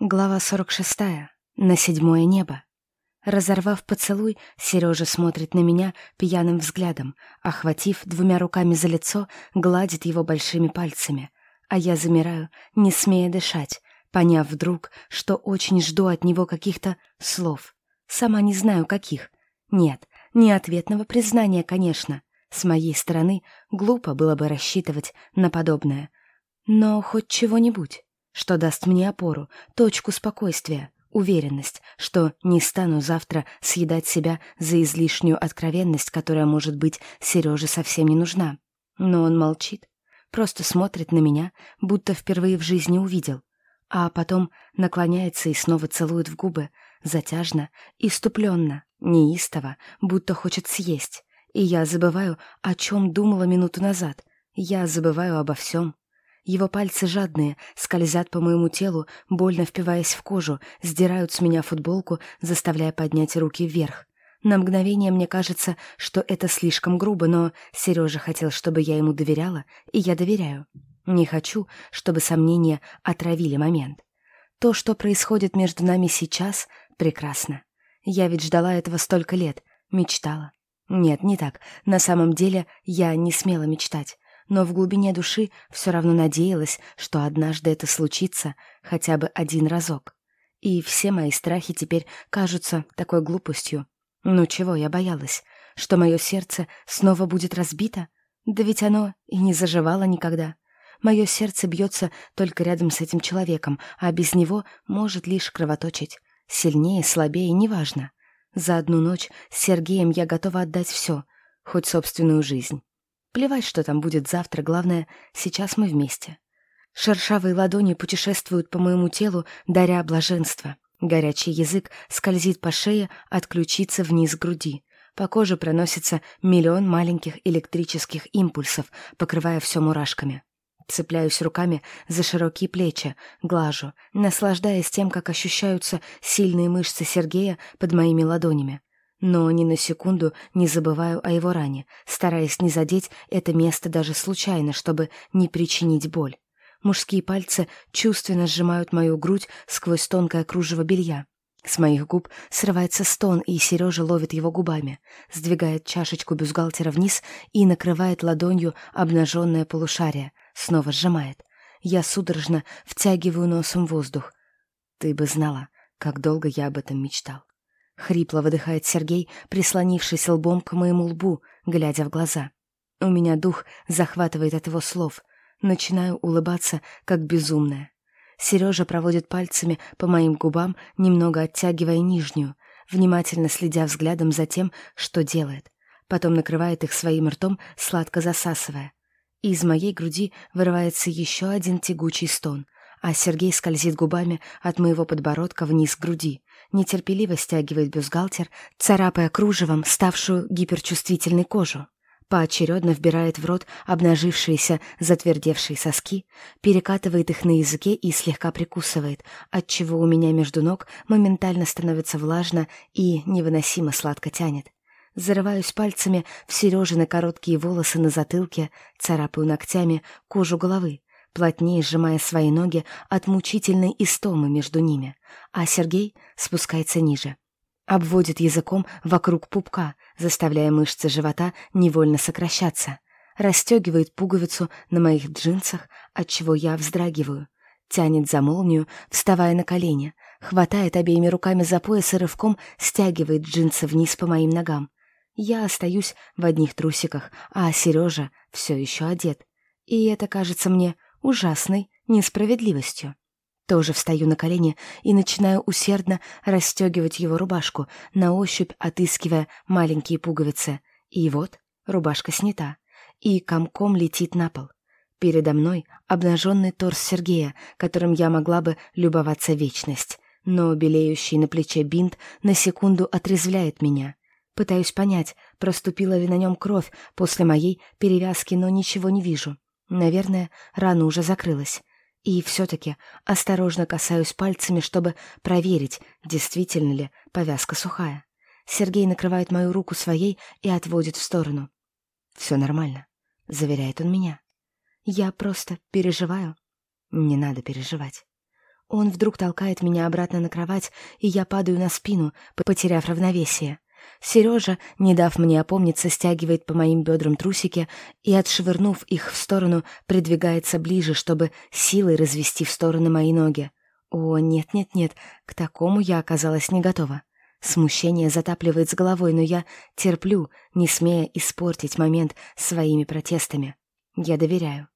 Глава 46. На седьмое небо. Разорвав поцелуй, Сережа смотрит на меня пьяным взглядом, охватив двумя руками за лицо, гладит его большими пальцами. А я замираю, не смея дышать, поняв вдруг, что очень жду от него каких-то слов. Сама не знаю, каких. Нет, не ответного признания, конечно. С моей стороны глупо было бы рассчитывать на подобное. Но хоть чего-нибудь что даст мне опору, точку спокойствия, уверенность, что не стану завтра съедать себя за излишнюю откровенность, которая, может быть, Сереже совсем не нужна. Но он молчит, просто смотрит на меня, будто впервые в жизни увидел, а потом наклоняется и снова целует в губы, затяжно, иступленно, неистово, будто хочет съесть. И я забываю, о чем думала минуту назад. Я забываю обо всем, его пальцы жадные, скользят по моему телу, больно впиваясь в кожу, сдирают с меня футболку, заставляя поднять руки вверх. На мгновение мне кажется, что это слишком грубо, но Сережа хотел, чтобы я ему доверяла, и я доверяю. Не хочу, чтобы сомнения отравили момент. То, что происходит между нами сейчас, прекрасно. Я ведь ждала этого столько лет, мечтала. Нет, не так. На самом деле я не смела мечтать но в глубине души все равно надеялась, что однажды это случится хотя бы один разок. И все мои страхи теперь кажутся такой глупостью. Ну чего я боялась? Что мое сердце снова будет разбито? Да ведь оно и не заживало никогда. Мое сердце бьется только рядом с этим человеком, а без него может лишь кровоточить. Сильнее, слабее, неважно. За одну ночь с Сергеем я готова отдать все, хоть собственную жизнь. Плевать, что там будет завтра, главное, сейчас мы вместе. Шершавые ладони путешествуют по моему телу, даря блаженство. Горячий язык скользит по шее от ключицы вниз груди. По коже проносится миллион маленьких электрических импульсов, покрывая все мурашками. Цепляюсь руками за широкие плечи, глажу, наслаждаясь тем, как ощущаются сильные мышцы Сергея под моими ладонями. Но ни на секунду не забываю о его ране, стараясь не задеть это место даже случайно, чтобы не причинить боль. Мужские пальцы чувственно сжимают мою грудь сквозь тонкое кружево белья. С моих губ срывается стон, и Сережа ловит его губами, сдвигает чашечку бюстгальтера вниз и накрывает ладонью обнаженное полушарие, снова сжимает. Я судорожно втягиваю носом воздух. Ты бы знала, как долго я об этом мечтал. Хрипло выдыхает Сергей, прислонившись лбом к моему лбу, глядя в глаза. У меня дух захватывает от его слов. Начинаю улыбаться, как безумная. Сережа проводит пальцами по моим губам, немного оттягивая нижнюю, внимательно следя взглядом за тем, что делает. Потом накрывает их своим ртом, сладко засасывая. из моей груди вырывается еще один тягучий стон, а Сергей скользит губами от моего подбородка вниз к груди, нетерпеливо стягивает бюстгальтер, царапая кружевом ставшую гиперчувствительной кожу. Поочередно вбирает в рот обнажившиеся, затвердевшие соски, перекатывает их на языке и слегка прикусывает, отчего у меня между ног моментально становится влажно и невыносимо сладко тянет. Зарываюсь пальцами в Сережины короткие волосы на затылке, царапаю ногтями кожу головы, плотнее сжимая свои ноги от мучительной истомы между ними, а Сергей спускается ниже. Обводит языком вокруг пупка, заставляя мышцы живота невольно сокращаться. Расстегивает пуговицу на моих джинсах, отчего я вздрагиваю. Тянет за молнию, вставая на колени, хватает обеими руками за пояс и рывком стягивает джинсы вниз по моим ногам. Я остаюсь в одних трусиках, а Сережа все еще одет. И это кажется мне ужасной несправедливостью. Тоже встаю на колени и начинаю усердно расстегивать его рубашку, на ощупь отыскивая маленькие пуговицы. И вот рубашка снята, и комком летит на пол. Передо мной обнаженный торс Сергея, которым я могла бы любоваться вечность, но белеющий на плече бинт на секунду отрезвляет меня. Пытаюсь понять, проступила ли на нем кровь после моей перевязки, но ничего не вижу. Наверное, рана уже закрылась. И все-таки осторожно касаюсь пальцами, чтобы проверить, действительно ли повязка сухая. Сергей накрывает мою руку своей и отводит в сторону. «Все нормально», — заверяет он меня. «Я просто переживаю». «Не надо переживать». Он вдруг толкает меня обратно на кровать, и я падаю на спину, потеряв равновесие. Сережа, не дав мне опомниться, стягивает по моим бедрам трусики и, отшвырнув их в сторону, придвигается ближе, чтобы силой развести в стороны мои ноги. О, нет-нет-нет, к такому я оказалась не готова. Смущение затапливает с головой, но я терплю, не смея испортить момент своими протестами. Я доверяю.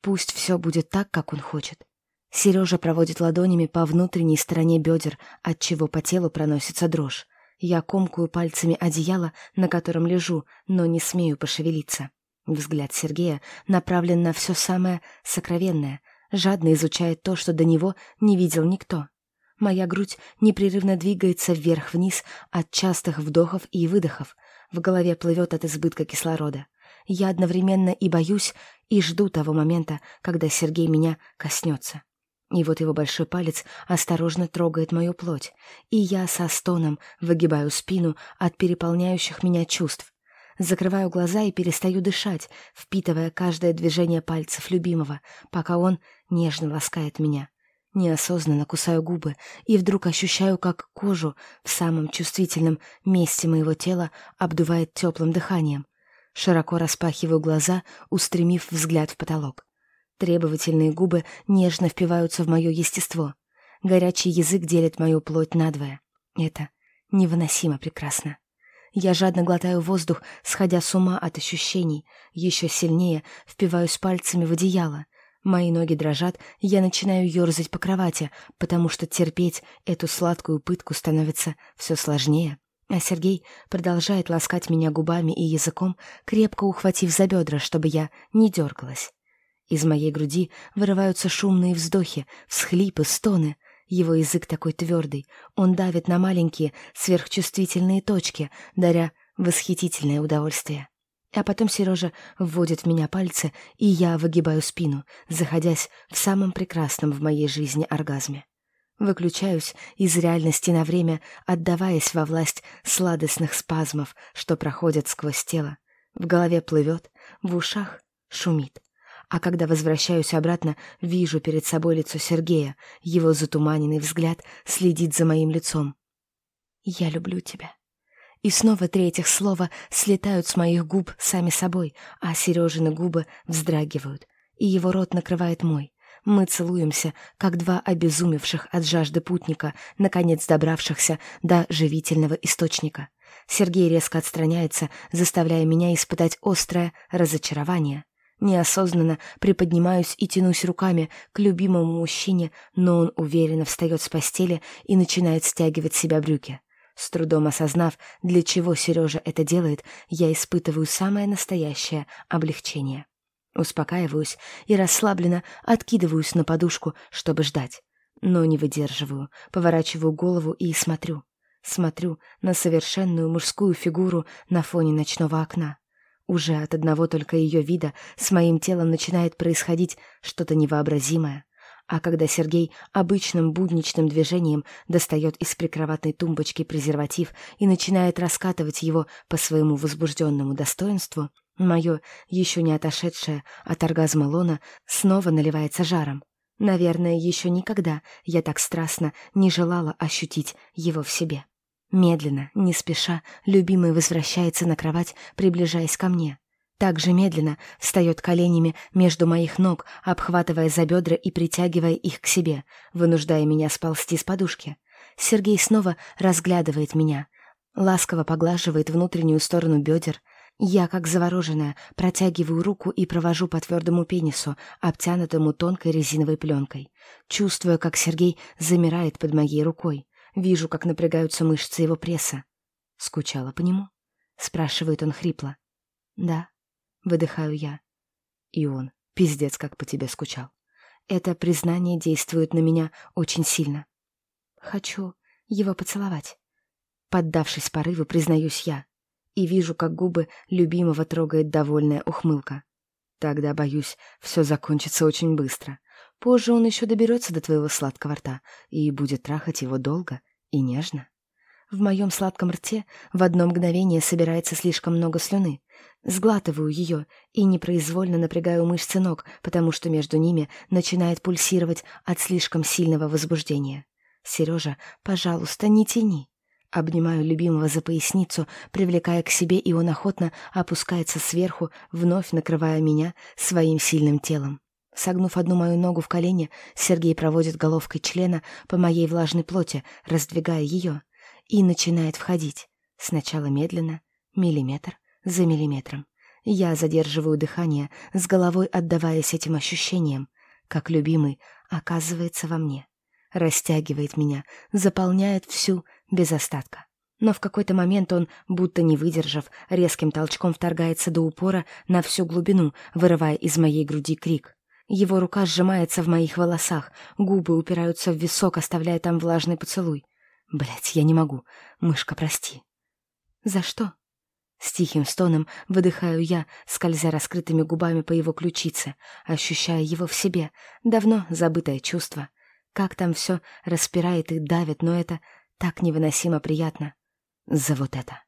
Пусть все будет так, как он хочет. Сережа проводит ладонями по внутренней стороне бедер, отчего по телу проносится дрожь. Я комкую пальцами одеяло, на котором лежу, но не смею пошевелиться. Взгляд Сергея направлен на все самое сокровенное, жадно изучает то, что до него не видел никто. Моя грудь непрерывно двигается вверх-вниз от частых вдохов и выдохов. В голове плывет от избытка кислорода. Я одновременно и боюсь, и жду того момента, когда Сергей меня коснется. И вот его большой палец осторожно трогает мою плоть, и я со стоном выгибаю спину от переполняющих меня чувств. Закрываю глаза и перестаю дышать, впитывая каждое движение пальцев любимого, пока он нежно ласкает меня. Неосознанно кусаю губы и вдруг ощущаю, как кожу в самом чувствительном месте моего тела обдувает теплым дыханием. Широко распахиваю глаза, устремив взгляд в потолок. Требовательные губы нежно впиваются в мое естество. Горячий язык делит мою плоть надвое. Это невыносимо прекрасно. Я жадно глотаю воздух, сходя с ума от ощущений. Еще сильнее впиваюсь пальцами в одеяло. Мои ноги дрожат, я начинаю ерзать по кровати, потому что терпеть эту сладкую пытку становится все сложнее. А Сергей продолжает ласкать меня губами и языком, крепко ухватив за бедра, чтобы я не дергалась. Из моей груди вырываются шумные вздохи, всхлипы, стоны. Его язык такой твердый, он давит на маленькие сверхчувствительные точки, даря восхитительное удовольствие. А потом Сережа вводит в меня пальцы, и я выгибаю спину, заходясь в самом прекрасном в моей жизни оргазме. Выключаюсь из реальности на время, отдаваясь во власть сладостных спазмов, что проходят сквозь тело. В голове плывет, в ушах шумит а когда возвращаюсь обратно, вижу перед собой лицо Сергея. Его затуманенный взгляд следит за моим лицом. «Я люблю тебя». И снова три этих слова слетают с моих губ сами собой, а Сережины губы вздрагивают, и его рот накрывает мой. Мы целуемся, как два обезумевших от жажды путника, наконец добравшихся до живительного источника. Сергей резко отстраняется, заставляя меня испытать острое разочарование. Неосознанно приподнимаюсь и тянусь руками к любимому мужчине, но он уверенно встает с постели и начинает стягивать себя брюки. С трудом осознав, для чего Сережа это делает, я испытываю самое настоящее облегчение. Успокаиваюсь и расслабленно откидываюсь на подушку, чтобы ждать. Но не выдерживаю, поворачиваю голову и смотрю. Смотрю на совершенную мужскую фигуру на фоне ночного окна. Уже от одного только ее вида с моим телом начинает происходить что-то невообразимое. А когда Сергей обычным будничным движением достает из прикроватной тумбочки презерватив и начинает раскатывать его по своему возбужденному достоинству, мое, еще не отошедшее от оргазма лона, снова наливается жаром. Наверное, еще никогда я так страстно не желала ощутить его в себе. Медленно, не спеша, любимый возвращается на кровать, приближаясь ко мне. Так же медленно встает коленями между моих ног, обхватывая за бедра и притягивая их к себе, вынуждая меня сползти с подушки. Сергей снова разглядывает меня, ласково поглаживает внутреннюю сторону бедер. Я, как завороженная, протягиваю руку и провожу по твердому пенису, обтянутому тонкой резиновой пленкой. Чувствуя, как Сергей замирает под моей рукой. Вижу, как напрягаются мышцы его пресса. «Скучала по нему?» — спрашивает он хрипло. «Да», — выдыхаю я. И он, пиздец, как по тебе скучал. Это признание действует на меня очень сильно. Хочу его поцеловать. Поддавшись порыву, признаюсь я. И вижу, как губы любимого трогает довольная ухмылка. Тогда, боюсь, все закончится очень быстро. Позже он еще доберется до твоего сладкого рта и будет трахать его долго и нежно. В моем сладком рте в одно мгновение собирается слишком много слюны. Сглатываю ее и непроизвольно напрягаю мышцы ног, потому что между ними начинает пульсировать от слишком сильного возбуждения. «Сережа, пожалуйста, не тяни». Обнимаю любимого за поясницу, привлекая к себе, и он охотно опускается сверху, вновь накрывая меня своим сильным телом. Согнув одну мою ногу в колени, Сергей проводит головкой члена по моей влажной плоти, раздвигая ее, и начинает входить. Сначала медленно, миллиметр за миллиметром. Я задерживаю дыхание, с головой отдаваясь этим ощущениям, как любимый оказывается во мне растягивает меня, заполняет всю без остатка. Но в какой-то момент он, будто не выдержав, резким толчком вторгается до упора на всю глубину, вырывая из моей груди крик. Его рука сжимается в моих волосах, губы упираются в висок, оставляя там влажный поцелуй. Блять, я не могу. Мышка, прости. За что? С тихим стоном выдыхаю я, скользя раскрытыми губами по его ключице, ощущая его в себе, давно забытое чувство. Как там все распирает и давит, но это так невыносимо приятно. За вот это.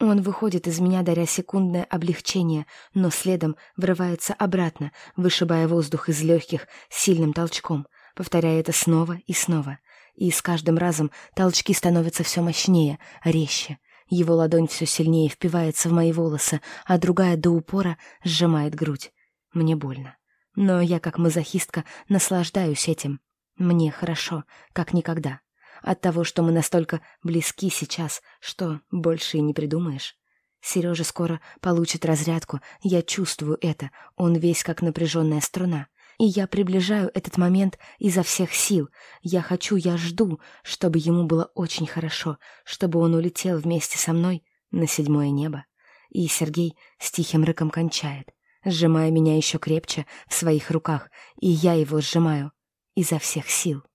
Он выходит из меня, даря секундное облегчение, но следом врывается обратно, вышибая воздух из легких сильным толчком, повторяя это снова и снова. И с каждым разом толчки становятся все мощнее, резче. Его ладонь все сильнее впивается в мои волосы, а другая до упора сжимает грудь. Мне больно. Но я, как мазохистка, наслаждаюсь этим. Мне хорошо, как никогда. От того, что мы настолько близки сейчас, что больше и не придумаешь. Сережа скоро получит разрядку, я чувствую это, он весь как напряженная струна. И я приближаю этот момент изо всех сил. Я хочу, я жду, чтобы ему было очень хорошо, чтобы он улетел вместе со мной на седьмое небо. И Сергей с тихим рыком кончает, сжимая меня еще крепче в своих руках, и я его сжимаю изо всех сил.